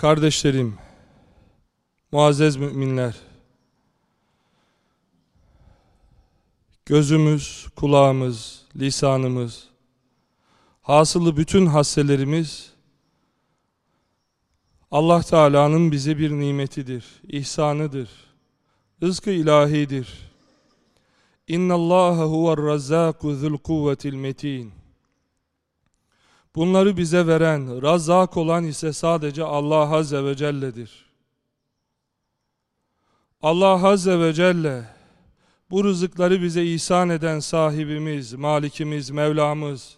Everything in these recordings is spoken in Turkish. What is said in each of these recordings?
Kardeşlerim, muazzez müminler, gözümüz, kulağımız, lisanımız, hasılı bütün hasselerimiz Allah Teala'nın bize bir nimetidir, ihsanıdır, rızkı ilahidir. İnna Allah huve'r razzaku zul kuvvetil metin. Bunları bize veren, razak olan ise sadece Allah Azze ve Celle'dir. Allah Azze ve Celle bu rızıkları bize ihsan eden sahibimiz, malikimiz, Mevlamız.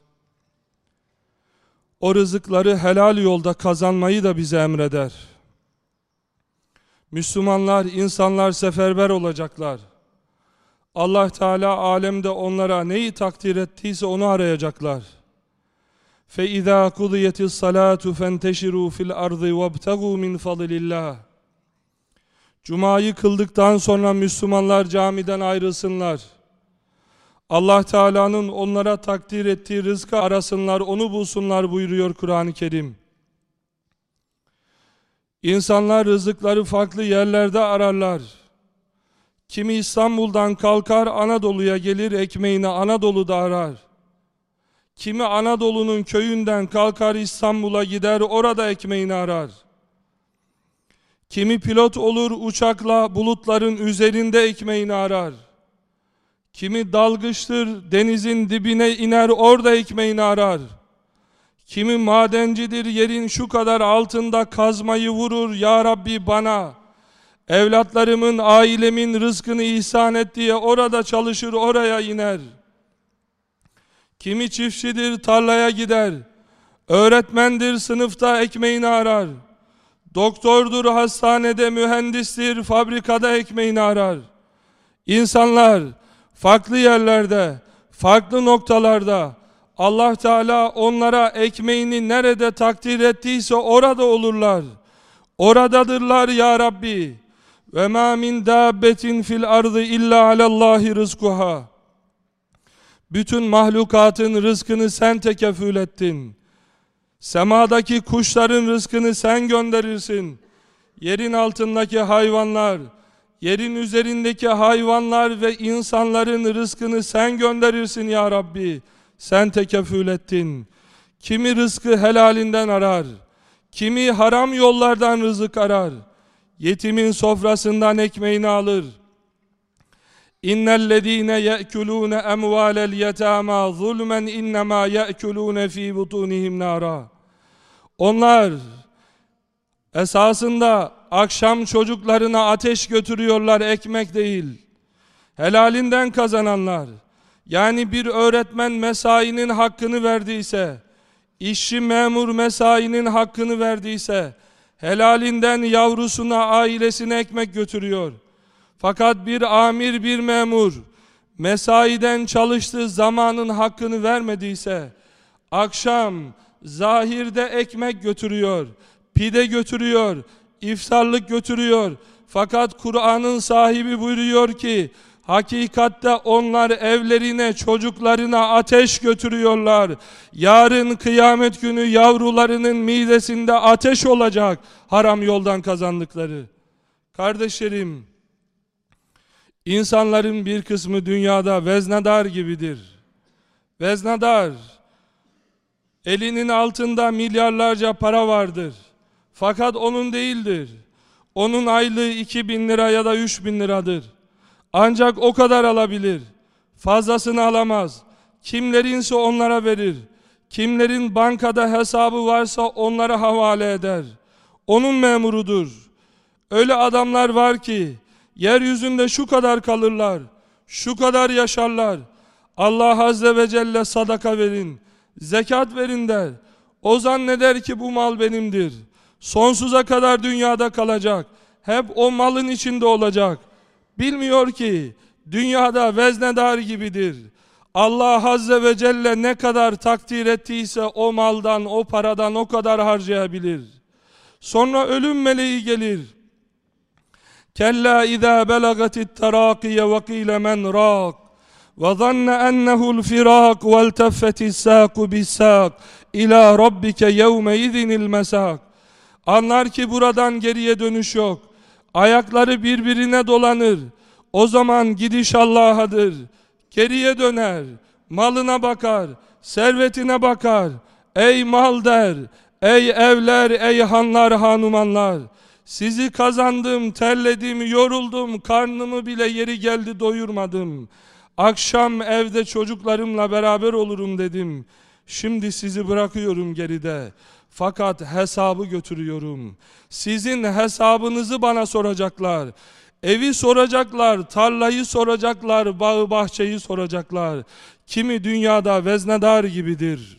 O rızıkları helal yolda kazanmayı da bize emreder. Müslümanlar, insanlar seferber olacaklar. Allah Teala alemde onlara neyi takdir ettiyse onu arayacaklar. فَاِذَا قُضِيَتِ الصَّلَاةُ فَانْتَشِرُوا فِي الْأَرْضِ وَابْتَغُوا مِنْ فَضِلِ اللّٰهِ Cuma'yı kıldıktan sonra Müslümanlar camiden ayrılsınlar. Allah Teala'nın onlara takdir ettiği rızkı arasınlar, onu bulsunlar buyuruyor Kur'an-ı Kerim. İnsanlar rızıkları farklı yerlerde ararlar. Kimi İstanbul'dan kalkar Anadolu'ya gelir ekmeğini Anadolu'da arar. Kimi Anadolu'nun köyünden kalkar İstanbul'a gider orada ekmeğini arar. Kimi pilot olur uçakla bulutların üzerinde ekmeğini arar. Kimi dalgıçtır denizin dibine iner orada ekmeğini arar. Kimi madencidir yerin şu kadar altında kazmayı vurur ya Rabbi bana. Evlatlarımın, ailemin rızkını ihsan et diye orada çalışır oraya iner. Kimi çiftçidir tarlaya gider. Öğretmendir sınıfta ekmeğini arar. Doktordur hastanede mühendistir fabrikada ekmeğini arar. İnsanlar farklı yerlerde, farklı noktalarda Allah Teala onlara ekmeğini nerede takdir ettiyse orada olurlar. Oradadırlar ya Rabbi. Ve ma min dabbetin fil ardı illa alallahi rızkuha. Bütün mahlukatın rızkını sen tekefül ettin. Semadaki kuşların rızkını sen gönderirsin. Yerin altındaki hayvanlar, yerin üzerindeki hayvanlar ve insanların rızkını sen gönderirsin ya Rabbi. Sen tekefül ettin. Kimi rızkı helalinden arar, kimi haram yollardan rızık arar. Yetimin sofrasından ekmeğini alır. İnnellezîne ye'kulûne emvâlel yetâmâ zulmen innemâ ye'kulûne fî butûnihim nâra. Onlar esasında akşam çocuklarına ateş götürüyorlar ekmek değil. Helalinden kazananlar. Yani bir öğretmen mesainin hakkını verdiyse, işçi memur mesainin hakkını verdiyse, helalinden yavrusuna, ailesine ekmek götürüyor. Fakat bir amir, bir memur mesaiden çalıştığı zamanın hakkını vermediyse, akşam zahirde ekmek götürüyor, pide götürüyor, iftarlık götürüyor. Fakat Kur'an'ın sahibi buyuruyor ki, Hakikatte onlar evlerine, çocuklarına ateş götürüyorlar. Yarın kıyamet günü yavrularının midesinde ateş olacak haram yoldan kazandıkları. Kardeşlerim, insanların bir kısmı dünyada veznedar gibidir. Veznedar, elinin altında milyarlarca para vardır. Fakat onun değildir. Onun aylığı 2000 lira ya da 3000 liradır. Ancak o kadar alabilir. Fazlasını alamaz. Kimlerinse onlara verir. Kimlerin bankada hesabı varsa onlara havale eder. Onun memurudur. Öyle adamlar var ki yeryüzünde şu kadar kalırlar. Şu kadar yaşarlar. Allah Azze ve Celle sadaka verin. Zekat verin der. O zanneder ki bu mal benimdir. Sonsuza kadar dünyada kalacak. Hep o malın içinde olacak. Bilmiyor ki dünyada veznedar gibidir. Allah Azze ve Celle ne kadar takdir ettiyse o maldan, o paradan o kadar harcayabilir. Sonra ölüm meleği gelir. Qîle men râk. Ve zanne ennehu'l firâk ve elteffetis sâku bis sâk. İlâ rabbike yevme izinil mesâk. Anlar ki buradan geriye dönüş yok. Ayakları birbirine dolanır. O zaman gidiş Allah'adır. Geriye döner, malına bakar, servetine bakar. Ey mal der, ey evler, ey hanlar, hanumanlar. Sizi kazandım, terledim, yoruldum, karnımı bile yeri geldi doyurmadım. Akşam evde çocuklarımla beraber olurum dedim. Şimdi sizi bırakıyorum geride. Fakat hesabı götürüyorum. Sizin hesabınızı bana soracaklar. Evi soracaklar, tarlayı soracaklar, bağı bahçeyi soracaklar. Kimi dünyada veznedar gibidir.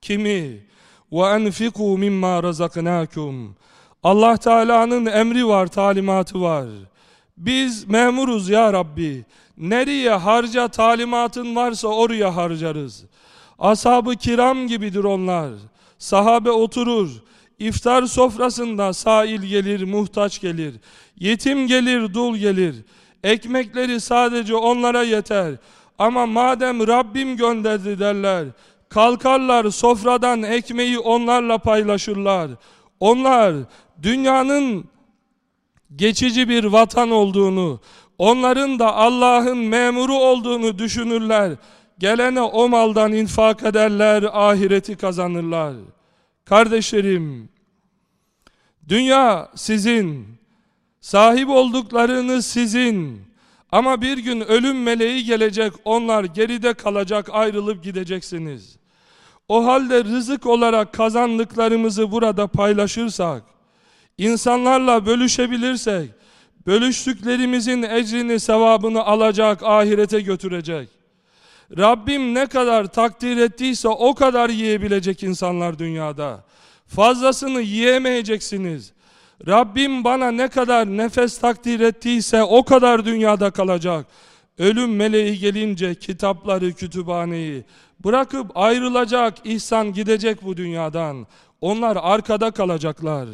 Kimi enfiku mimma razaknakum. Allah Teala'nın emri var, talimatı var. Biz memuruz ya Rabbi. Nereye harca talimatın varsa oraya harcarız. Ashab-ı kiram gibidir onlar. Sahabe oturur. İftar sofrasında sail gelir, muhtaç gelir. Yetim gelir, dul gelir. Ekmekleri sadece onlara yeter. Ama madem Rabbim gönderdi derler. Kalkarlar sofradan ekmeği onlarla paylaşırlar. Onlar dünyanın geçici bir vatan olduğunu, onların da Allah'ın memuru olduğunu düşünürler. Gelene o maldan infak ederler, ahireti kazanırlar. Kardeşlerim, dünya sizin, sahip olduklarınız sizin. Ama bir gün ölüm meleği gelecek, onlar geride kalacak, ayrılıp gideceksiniz. O halde rızık olarak kazandıklarımızı burada paylaşırsak, insanlarla bölüşebilirsek, bölüştüklerimizin ecrini, sevabını alacak, ahirete götürecek. Rabbim ne kadar takdir ettiyse o kadar yiyebilecek insanlar dünyada. Fazlasını yiyemeyeceksiniz. Rabbim bana ne kadar nefes takdir ettiyse o kadar dünyada kalacak. Ölüm meleği gelince kitapları, kütüphaneyi bırakıp ayrılacak, ihsan gidecek bu dünyadan. Onlar arkada kalacaklar.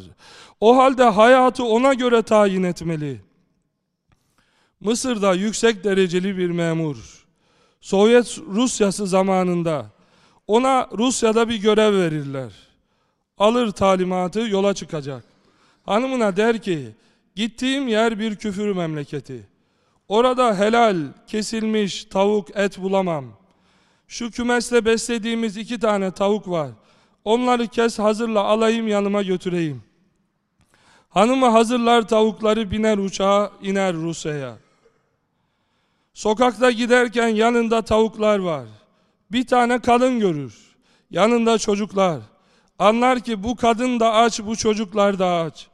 O halde hayatı ona göre tayin etmeli. Mısır'da yüksek dereceli bir memur. Sovyet Rusyası zamanında ona Rusya'da bir görev verirler. Alır talimatı yola çıkacak. Hanımına der ki gittiğim yer bir küfür memleketi. Orada helal kesilmiş tavuk et bulamam. Şu kümesle beslediğimiz iki tane tavuk var. Onları kes hazırla alayım yanıma götüreyim. Hanımı hazırlar tavukları biner uçağa iner Rusya'ya. Sokakta giderken yanında tavuklar var. Bir tane kadın görür. Yanında çocuklar. Anlar ki bu kadın da aç, bu çocuklar da aç.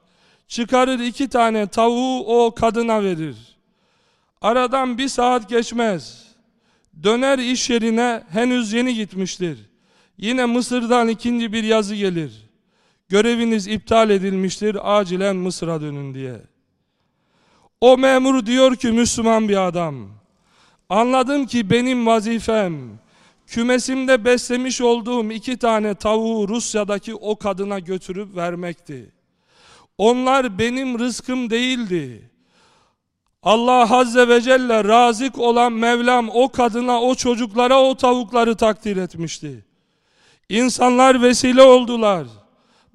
Çıkarır iki tane tavuğu o kadına verir. Aradan bir saat geçmez. Döner iş yerine henüz yeni gitmiştir. Yine Mısır'dan ikinci bir yazı gelir. Göreviniz iptal edilmiştir, acilen Mısır'a dönün diye. O memur diyor ki Müslüman bir adam. Anladım ki benim vazifem kümesimde beslemiş olduğum iki tane tavuğu Rusya'daki o kadına götürüp vermekti. Onlar benim rızkım değildi. Allah Azze ve Celle razik olan Mevlam o kadına, o çocuklara o tavukları takdir etmişti. İnsanlar vesile oldular.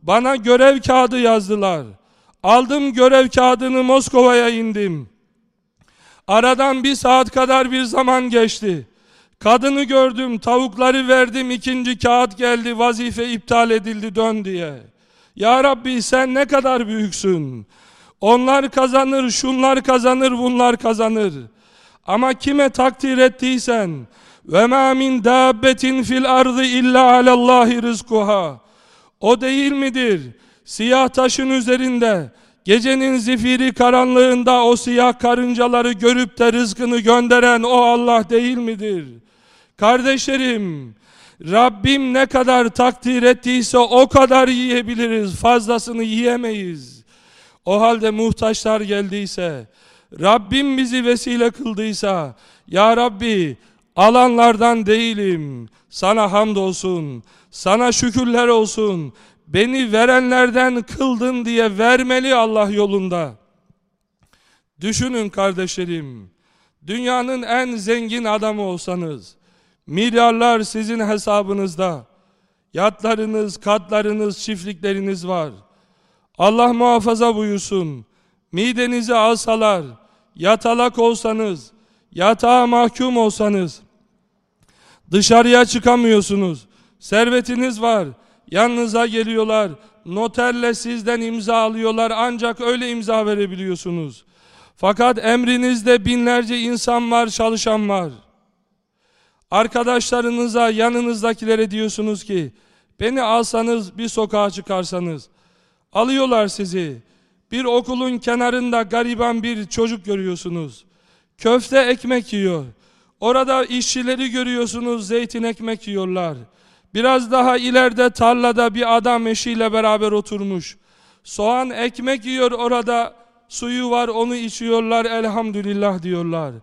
Bana görev kağıdı yazdılar. Aldım görev kağıdını Moskova'ya indim. Aradan bir saat kadar bir zaman geçti. Kadını gördüm, tavukları verdim, ikinci kağıt geldi, vazife iptal edildi, dön diye. Ya Rabbi sen ne kadar büyüksün. Onlar kazanır, şunlar kazanır, bunlar kazanır. Ama kime takdir ettiysen ve ma min dabbetin fil ardı illa alallahi rizkuha. O değil midir? Siyah taşın üzerinde Gecenin zifiri karanlığında o siyah karıncaları görüp de rızkını gönderen o Allah değil midir? Kardeşlerim, Rabbim ne kadar takdir ettiyse o kadar yiyebiliriz, fazlasını yiyemeyiz. O halde muhtaçlar geldiyse, Rabbim bizi vesile kıldıysa, Ya Rabbi alanlardan değilim, sana hamdolsun, sana şükürler olsun, beni verenlerden kıldın diye vermeli Allah yolunda. Düşünün kardeşlerim, dünyanın en zengin adamı olsanız, milyarlar sizin hesabınızda, yatlarınız, katlarınız, çiftlikleriniz var. Allah muhafaza buyursun. Midenizi alsalar, yatalak olsanız, yatağa mahkum olsanız, dışarıya çıkamıyorsunuz. Servetiniz var, yanınıza geliyorlar, noterle sizden imza alıyorlar ancak öyle imza verebiliyorsunuz. Fakat emrinizde binlerce insan var, çalışan var. Arkadaşlarınıza, yanınızdakilere diyorsunuz ki, beni alsanız bir sokağa çıkarsanız, alıyorlar sizi. Bir okulun kenarında gariban bir çocuk görüyorsunuz. Köfte ekmek yiyor. Orada işçileri görüyorsunuz, zeytin ekmek yiyorlar. Biraz daha ileride tarlada bir adam eşiyle beraber oturmuş. Soğan ekmek yiyor orada, suyu var onu içiyorlar, elhamdülillah diyorlar.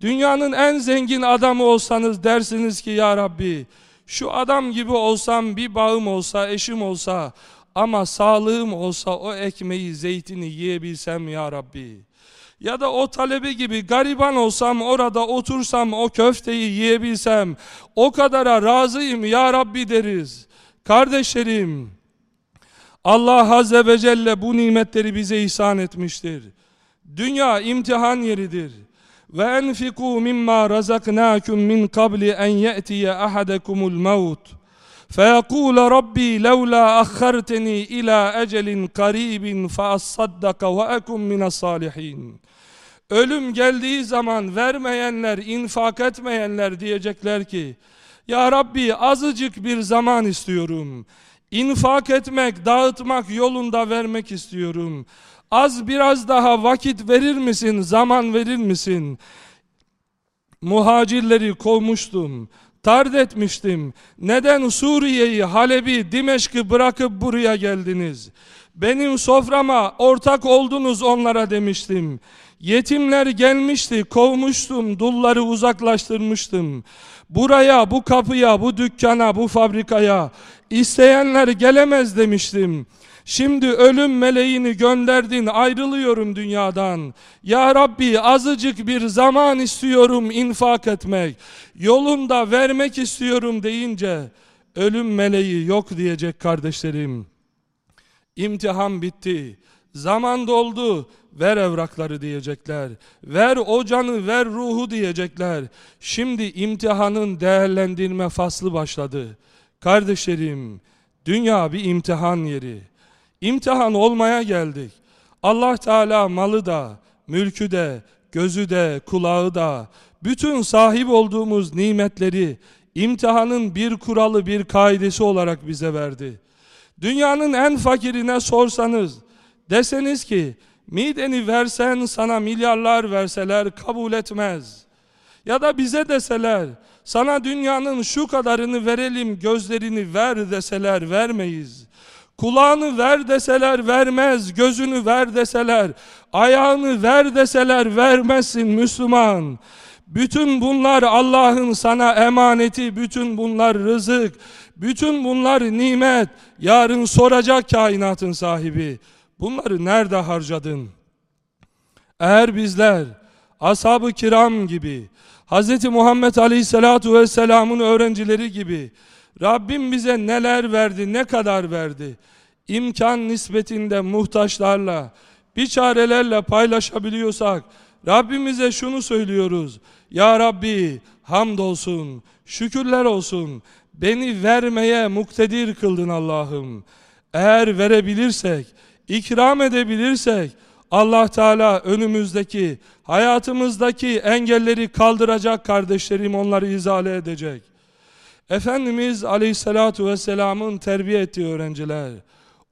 Dünyanın en zengin adamı olsanız dersiniz ki ya Rabbi, şu adam gibi olsam, bir bağım olsa, eşim olsa, ama sağlığım olsa o ekmeği, zeytini yiyebilsem ya Rabbi. Ya da o talebe gibi gariban olsam orada otursam o köfteyi yiyebilsem o kadara razıyım ya Rabbi deriz. Kardeşlerim Allah Azze ve Celle bu nimetleri bize ihsan etmiştir. Dünya imtihan yeridir. Ve enfiku mimma razaknakum min qabli en ye'tiye ahadakumul maut. فيقول ربي لولا أخرتني إلى أجل قريب فأصدق وأكن من الصالحين Ölüm geldiği zaman vermeyenler, infak etmeyenler diyecekler ki Ya Rabbi azıcık bir zaman istiyorum. İnfak etmek, dağıtmak yolunda vermek istiyorum. Az biraz daha vakit verir misin, zaman verir misin? Muhacirleri kovmuştum. Tard etmiştim. Neden Suriye'yi, Halep'i, Dimeşk'i bırakıp buraya geldiniz? Benim soframa ortak oldunuz onlara demiştim. Yetimler gelmişti, kovmuştum, dulları uzaklaştırmıştım. Buraya, bu kapıya, bu dükkana, bu fabrikaya isteyenler gelemez demiştim. Şimdi ölüm meleğini gönderdin ayrılıyorum dünyadan. Ya Rabbi azıcık bir zaman istiyorum infak etmek. Yolunda vermek istiyorum deyince ölüm meleği yok diyecek kardeşlerim. İmtihan bitti. Zaman doldu. Ver evrakları diyecekler. Ver o canı, ver ruhu diyecekler. Şimdi imtihanın değerlendirme faslı başladı. Kardeşlerim, dünya bir imtihan yeri. İmtihan olmaya geldik. Allah Teala malı da, mülkü de, gözü de, kulağı da, bütün sahip olduğumuz nimetleri imtihanın bir kuralı, bir kaidesi olarak bize verdi. Dünyanın en fakirine sorsanız, deseniz ki, mideni versen sana milyarlar verseler kabul etmez. Ya da bize deseler, sana dünyanın şu kadarını verelim, gözlerini ver deseler vermeyiz. Kulağını ver deseler vermez, gözünü ver deseler, ayağını ver deseler vermezsin Müslüman. Bütün bunlar Allah'ın sana emaneti, bütün bunlar rızık, bütün bunlar nimet. Yarın soracak kainatın sahibi. Bunları nerede harcadın? Eğer bizler ashab-ı kiram gibi, Hz. Muhammed Aleyhisselatu Vesselam'ın öğrencileri gibi Rabbim bize neler verdi, ne kadar verdi? İmkan nispetinde muhtaçlarla, bir çarelerle paylaşabiliyorsak, Rabbimize şunu söylüyoruz. Ya Rabbi hamdolsun, şükürler olsun. Beni vermeye muktedir kıldın Allah'ım. Eğer verebilirsek, ikram edebilirsek, Allah Teala önümüzdeki, hayatımızdaki engelleri kaldıracak kardeşlerim onları izale edecek. Efendimiz Aleyhisselatü Vesselam'ın terbiye ettiği öğrenciler,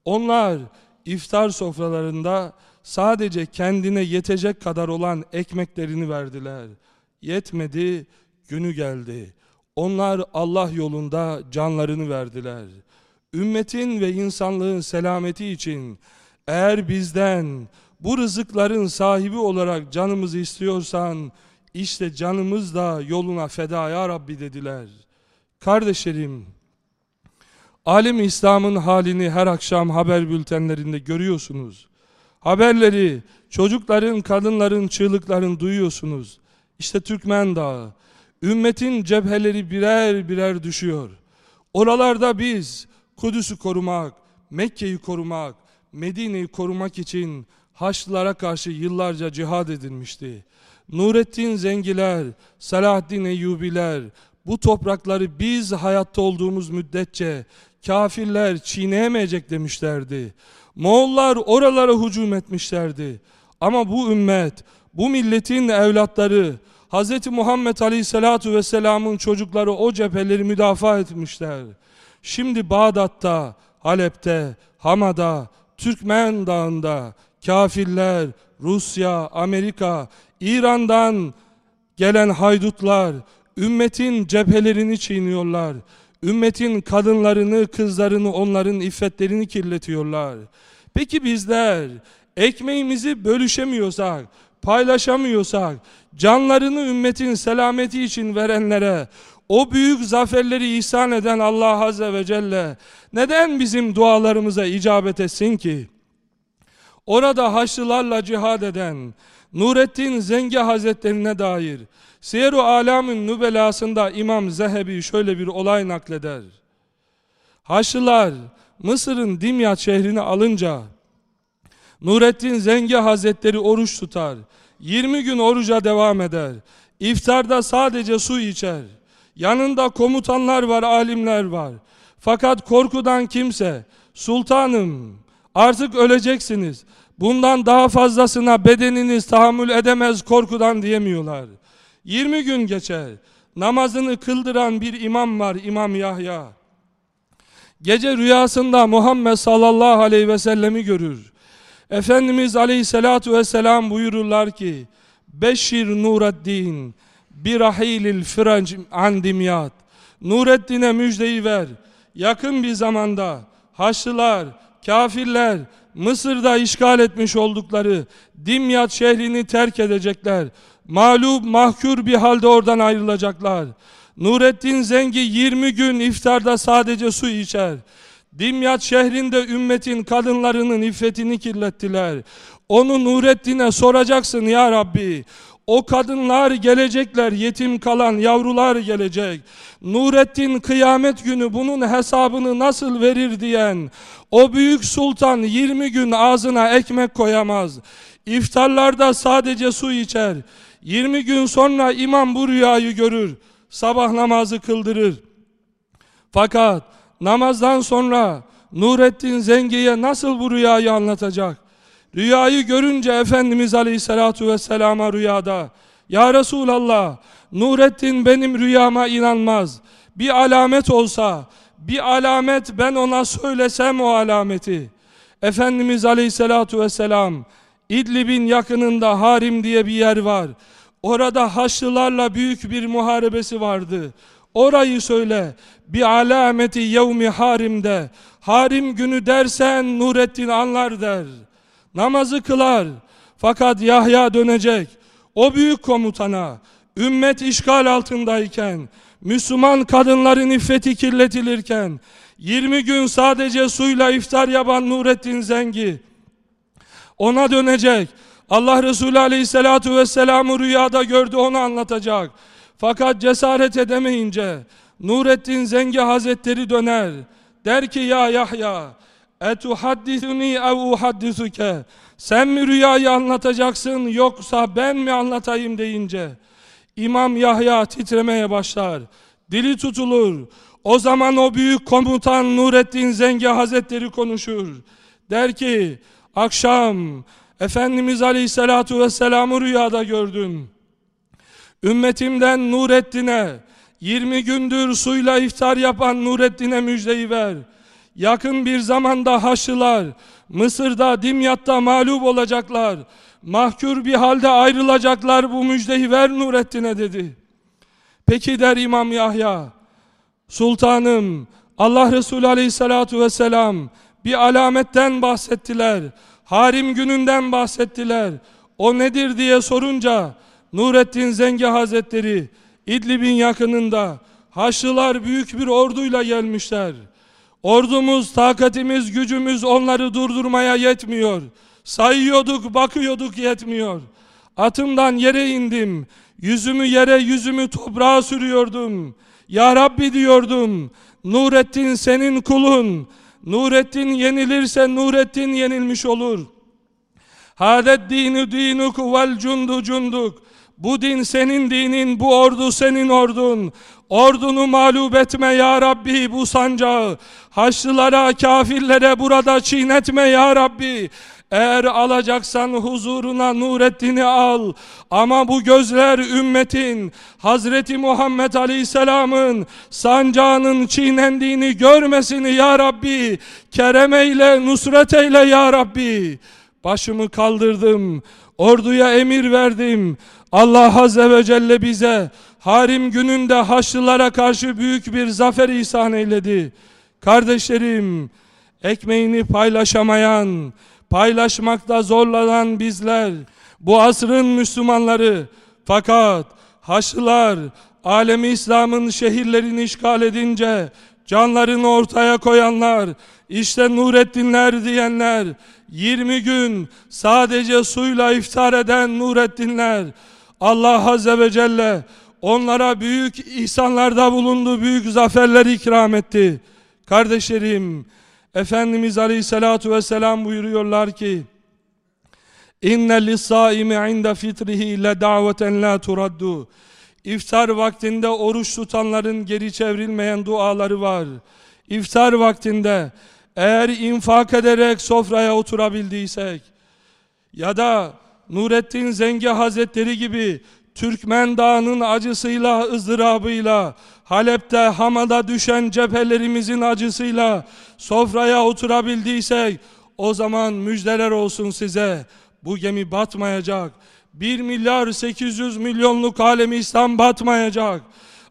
onlar iftar sofralarında sadece kendine yetecek kadar olan ekmeklerini verdiler. Yetmedi, günü geldi. Onlar Allah yolunda canlarını verdiler. Ümmetin ve insanlığın selameti için eğer bizden bu rızıkların sahibi olarak canımızı istiyorsan işte canımız da yoluna feda ya Rabbi dediler. Kardeşlerim, Alem İslam'ın halini her akşam haber bültenlerinde görüyorsunuz. Haberleri, çocukların, kadınların çığlıklarını duyuyorsunuz. İşte Türkmen Dağı, ümmetin cepheleri birer birer düşüyor. Oralarda biz Kudüs'ü korumak, Mekke'yi korumak, Medine'yi korumak için Haçlılara karşı yıllarca cihad edilmişti. Nurettin Zengiler, Selahaddin Eyyubiler, bu toprakları biz hayatta olduğumuz müddetçe kafirler çiğneyemeyecek demişlerdi. Moğollar oralara hücum etmişlerdi. Ama bu ümmet, bu milletin evlatları, Hz. Muhammed Aleyhisselatu Vesselam'ın çocukları o cepheleri müdafaa etmişler. Şimdi Bağdat'ta, Halep'te, Hama'da, Türkmen Dağı'nda kafirler, Rusya, Amerika, İran'dan gelen haydutlar ümmetin cephelerini çiğniyorlar. Ümmetin kadınlarını, kızlarını, onların iffetlerini kirletiyorlar. Peki bizler ekmeğimizi bölüşemiyorsak, paylaşamıyorsak, canlarını ümmetin selameti için verenlere, o büyük zaferleri ihsan eden Allah Azze ve Celle neden bizim dualarımıza icabet etsin ki? Orada Haçlılarla cihad eden Nurettin Zengi Hazretlerine dair Siyer-u Alam'ın nübelasında İmam Zehebi şöyle bir olay nakleder. Haçlılar Mısır'ın Dimyat şehrini alınca Nurettin Zengi Hazretleri oruç tutar. 20 gün oruca devam eder. İftarda sadece su içer. Yanında komutanlar var, alimler var. Fakat korkudan kimse, sultanım artık öleceksiniz. Bundan daha fazlasına bedeniniz tahammül edemez korkudan diyemiyorlar. 20 gün geçer. Namazını kıldıran bir imam var, İmam Yahya. Gece rüyasında Muhammed sallallahu aleyhi ve sellemi görür. Efendimiz aleyhissalatu vesselam buyururlar ki Beşir Nureddin birahilil firanc an dimyat Nureddin'e müjdeyi ver. Yakın bir zamanda Haçlılar, kafirler Mısır'da işgal etmiş oldukları Dimyat şehrini terk edecekler. Mağlup, mahkur bir halde oradan ayrılacaklar. Nurettin Zengi 20 gün iftarda sadece su içer. Dimyat şehrinde ümmetin kadınlarının iffetini kirlettiler. Onu Nurettin'e soracaksın ya Rabbi. O kadınlar gelecekler, yetim kalan yavrular gelecek. Nurettin kıyamet günü bunun hesabını nasıl verir diyen o büyük sultan 20 gün ağzına ekmek koyamaz. İftarlarda sadece su içer. 20 gün sonra imam bu rüyayı görür. Sabah namazı kıldırır. Fakat namazdan sonra Nurettin Zengi'ye nasıl bu rüyayı anlatacak? Rüyayı görünce Efendimiz Aleyhisselatü Vesselam'a rüyada Ya Resulallah Nurettin benim rüyama inanmaz. Bir alamet olsa bir alamet ben ona söylesem o alameti. Efendimiz Aleyhisselatü Vesselam İdlib'in yakınında Harim diye bir yer var. Orada Haçlılarla büyük bir muharebesi vardı. Orayı söyle. Bir alameti yevmi harimde. Harim günü dersen Nurettin anlar der. Namazı kılar. Fakat Yahya dönecek. O büyük komutana ümmet işgal altındayken Müslüman kadınların iffeti kirletilirken 20 gün sadece suyla iftar yapan Nurettin Zengi ona dönecek. Allah Resulü Aleyhisselatü Vesselam'ı rüyada gördü onu anlatacak. Fakat cesaret edemeyince Nurettin Zengi Hazretleri döner. Der ki ya Yahya etuhaddithuni ev uhaddisuke sen mi rüyayı anlatacaksın yoksa ben mi anlatayım deyince İmam Yahya titremeye başlar. Dili tutulur. O zaman o büyük komutan Nurettin Zengi Hazretleri konuşur. Der ki akşam Efendimiz Aleyhisselatü Vesselam'ı rüyada gördüm. Ümmetimden Nurettin'e 20 gündür suyla iftar yapan Nurettin'e müjdeyi ver. Yakın bir zamanda Haçlılar Mısır'da Dimyat'ta mağlup olacaklar. Mahkur bir halde ayrılacaklar bu müjdeyi ver Nurettin'e dedi. Peki der İmam Yahya, Sultanım Allah Resulü Aleyhisselatü Vesselam bir alametten bahsettiler. Harim gününden bahsettiler. O nedir diye sorunca Nurettin Zengi Hazretleri İdlib'in yakınında Haçlılar büyük bir orduyla gelmişler. Ordumuz, takatimiz, gücümüz onları durdurmaya yetmiyor. Sayıyorduk, bakıyorduk yetmiyor. Atımdan yere indim. Yüzümü yere, yüzümü toprağa sürüyordum. Ya Rabbi diyordum. Nurettin senin kulun. Nurettin yenilirse Nurettin yenilmiş olur. Hadet dinu dinuk vel cundu cunduk. Bu din senin dinin, bu ordu senin ordun. Ordunu mağlup etme ya Rabbi bu sancağı. Haçlılara, kafirlere burada çiğnetme ya Rabbi. Eğer alacaksan huzuruna Nurettin'i al. Ama bu gözler ümmetin, Hazreti Muhammed Aleyhisselam'ın sancağının çiğnendiğini görmesin ya Rabbi. Kerem eyle, nusret eyle ya Rabbi. Başımı kaldırdım, orduya emir verdim. Allah Azze ve Celle bize Harim gününde Haçlılara karşı büyük bir zafer ihsan eyledi. Kardeşlerim, ekmeğini paylaşamayan, paylaşmakta zorlanan bizler, bu asrın Müslümanları, fakat Haçlılar, alemi İslam'ın şehirlerini işgal edince, canlarını ortaya koyanlar, işte Nurettinler diyenler, 20 gün sadece suyla iftar eden Nurettinler, Allah Azze ve Celle onlara büyük ihsanlarda bulundu, büyük zaferler ikram etti. Kardeşlerim, Efendimiz Aleyhisselatu Vesselam buyuruyorlar ki, lissaimi inde fitrihi le daveten la turaddu. İftar vaktinde oruç tutanların geri çevrilmeyen duaları var. İftar vaktinde eğer infak ederek sofraya oturabildiysek ya da Nurettin Zengi Hazretleri gibi Türkmen Dağı'nın acısıyla, ızdırabıyla, Halep'te, Hama'da düşen cephelerimizin acısıyla sofraya oturabildiysek, o zaman müjdeler olsun size. Bu gemi batmayacak. 1 milyar 800 milyonluk alemi İslam batmayacak.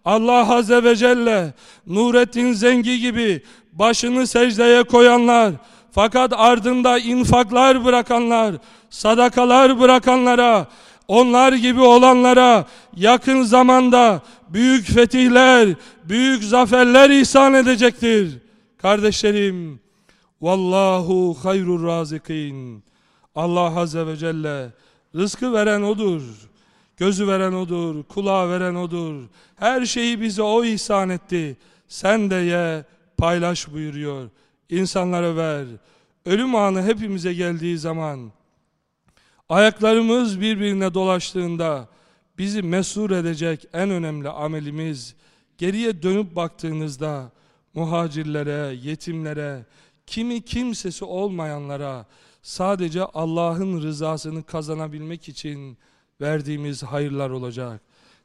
Allah Azze ve Celle Nurettin Zengi gibi başını secdeye koyanlar, fakat ardında infaklar bırakanlar, sadakalar bırakanlara, onlar gibi olanlara yakın zamanda büyük fetihler, büyük zaferler ihsan edecektir. Kardeşlerim, Vallahu hayrur razikin. Allah Azze ve Celle rızkı veren O'dur. Gözü veren O'dur, kulağı veren O'dur. Her şeyi bize O ihsan etti. Sen de ye, paylaş buyuruyor. İnsanlara ver. Ölüm anı hepimize geldiği zaman ayaklarımız birbirine dolaştığında bizi mesur edecek en önemli amelimiz geriye dönüp baktığınızda muhacirlere, yetimlere, kimi kimsesi olmayanlara sadece Allah'ın rızasını kazanabilmek için verdiğimiz hayırlar olacak.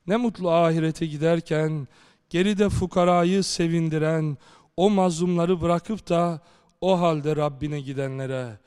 Ne mutlu ahirete giderken geride fukarayı sevindiren o mazlumları bırakıp da o halde Rabbine gidenlere